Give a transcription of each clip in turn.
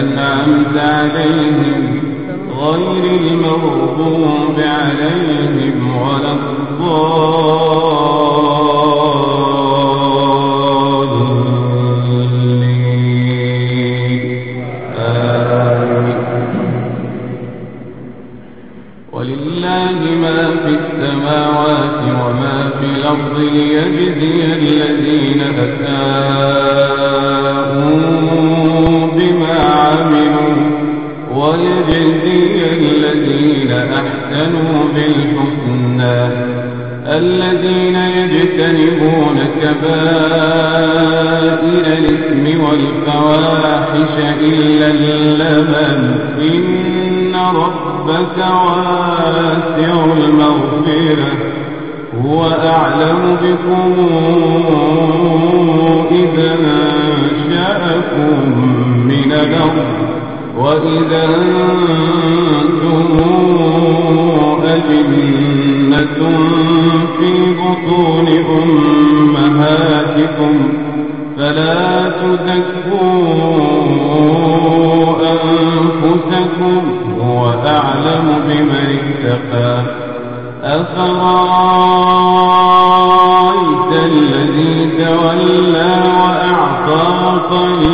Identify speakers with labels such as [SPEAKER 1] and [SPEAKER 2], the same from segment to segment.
[SPEAKER 1] أنعمت عليهم غير المغضوب عليهم. والفواحش إلا اللمن إن ربك واسع المغفرة. هو أعلم بكم إذا أنشأكم من الأرض. وإذا أنتم أجنة في بطون أمهاتكم. فلا تزكوا أنفسكم هو أعلم بمن اتقى أفرأيت الذي تولى وأعطى قليلا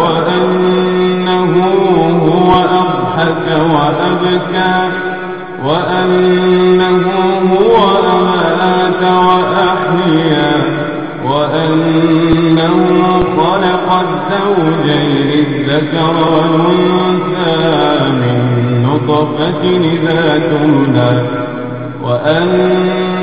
[SPEAKER 1] وأنه هو أضحك وأبكى وأنه هو أمات وأحيا وأنه خلق الزوجين الذكر والأنثى من نطفة إذا تمنى وأن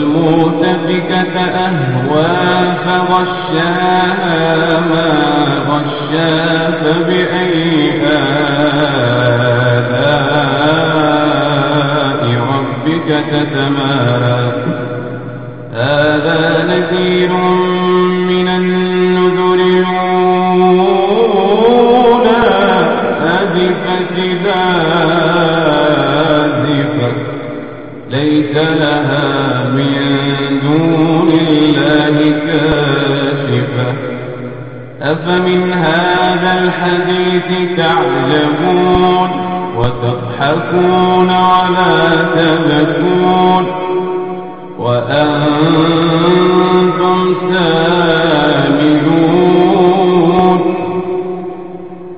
[SPEAKER 1] والمؤتفكة أهوى فغشاها ما غشا فبأي آلاء ربك تتمارى. أفمن هذا الحديث تعلمون وتضحكون ولا تبكون وأنتم سامدون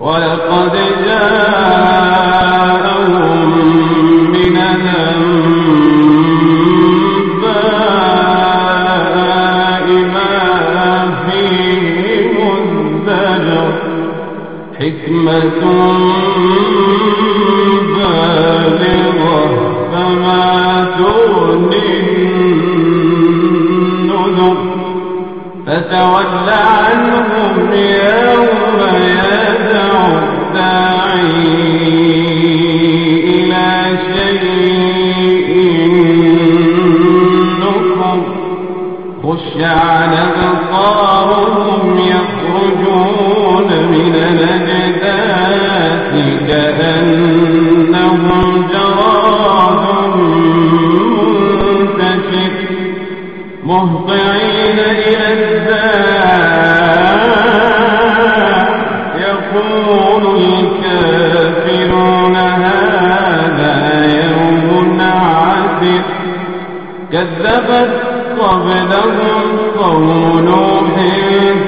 [SPEAKER 1] ولقد جاءهم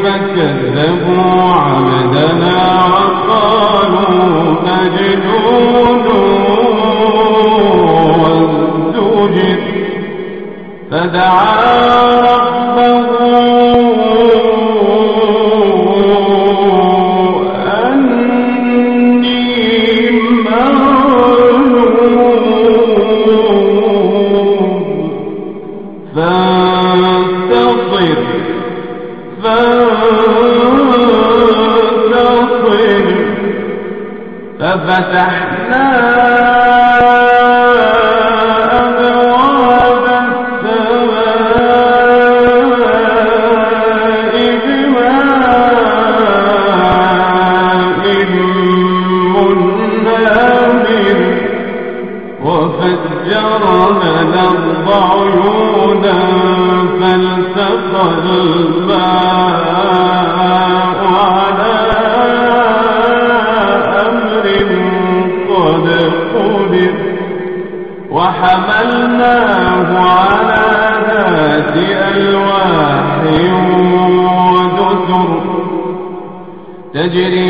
[SPEAKER 1] فكذبوا عبدنا وقالوا فدعا ففتحنا تجري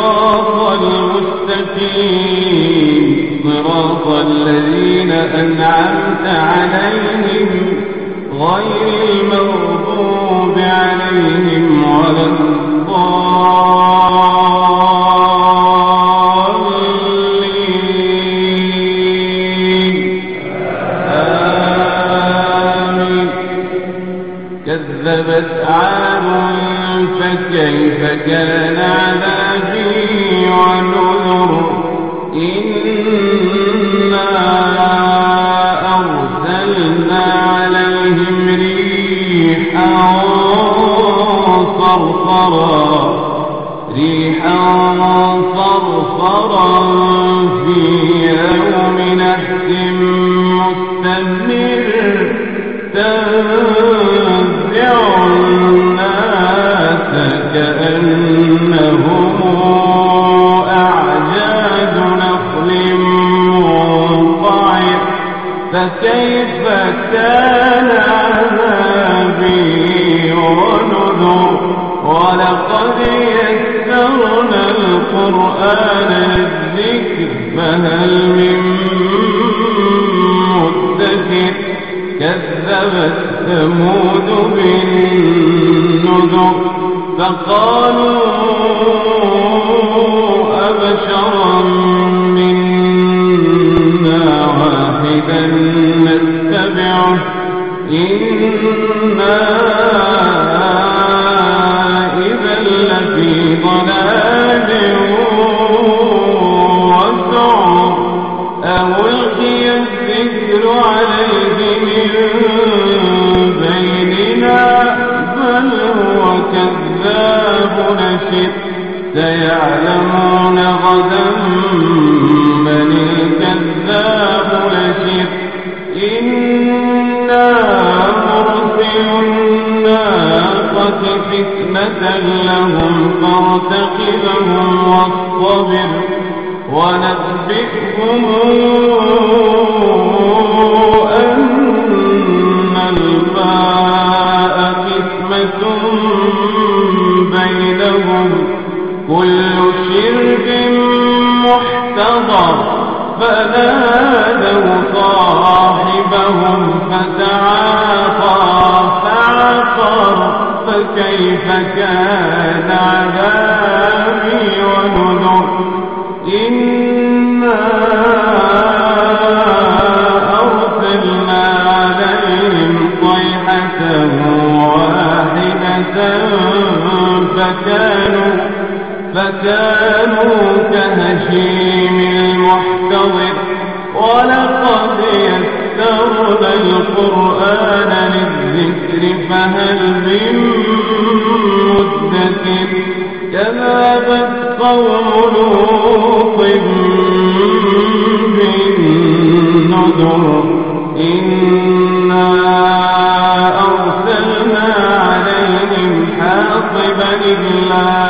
[SPEAKER 1] صراط المستقيم. صراط الذين أنعمت عليهم غير المغضوب عليهم ولا الضالين. آمين. كذبت عاد فكيف كان ونذر ولقد يسرنا القرآن للذكر فهل من مدكر؟ كذبت ثمود بالنذر فقالوا أبشرا منا واحدا نتبعه إنا ضلال وسعر ألقي الذكر عليه من بيننا بل هو كذاب نشر سيعلمون غدا من الكذاب نشر إنا مرسل الناقة فتنة لهم فارتقبهم واصطبر ونبئهم أن الماء قسمة بينهم. كل شرب محتضر. فنادوا صاحبهم فتعاطى فكيف كان عذابي ونذر؟ إنا أرسلنا عليهم صيحة واحدة فكانوا فكانوا كهشيم المحتضر. ولقد يسرنا القرآن فهل من مدكر كذبت قوم لوط بالنذر. إنا أرسلنا عليهم حاصبا إلا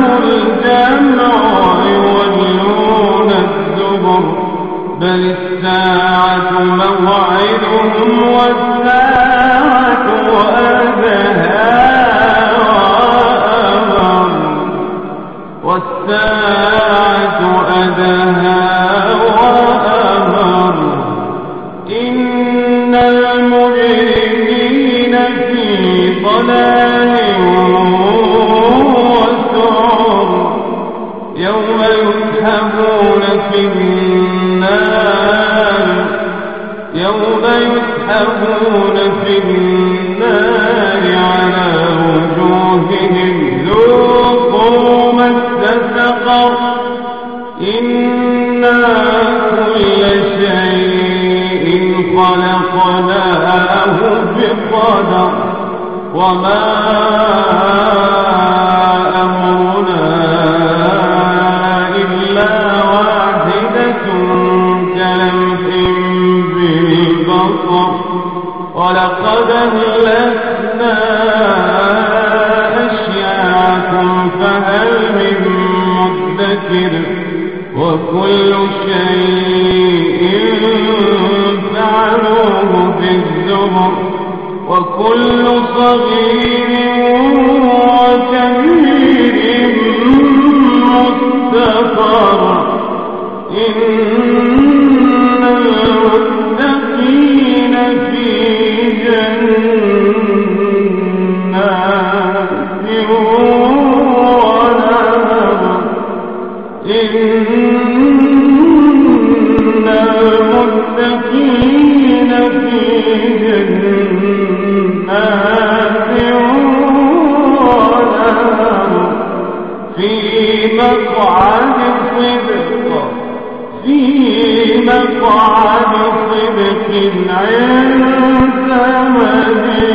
[SPEAKER 1] لهم الجمع يعلمون في النار إن المتقين في جنات صدق في مقعد صدق عند مدينة.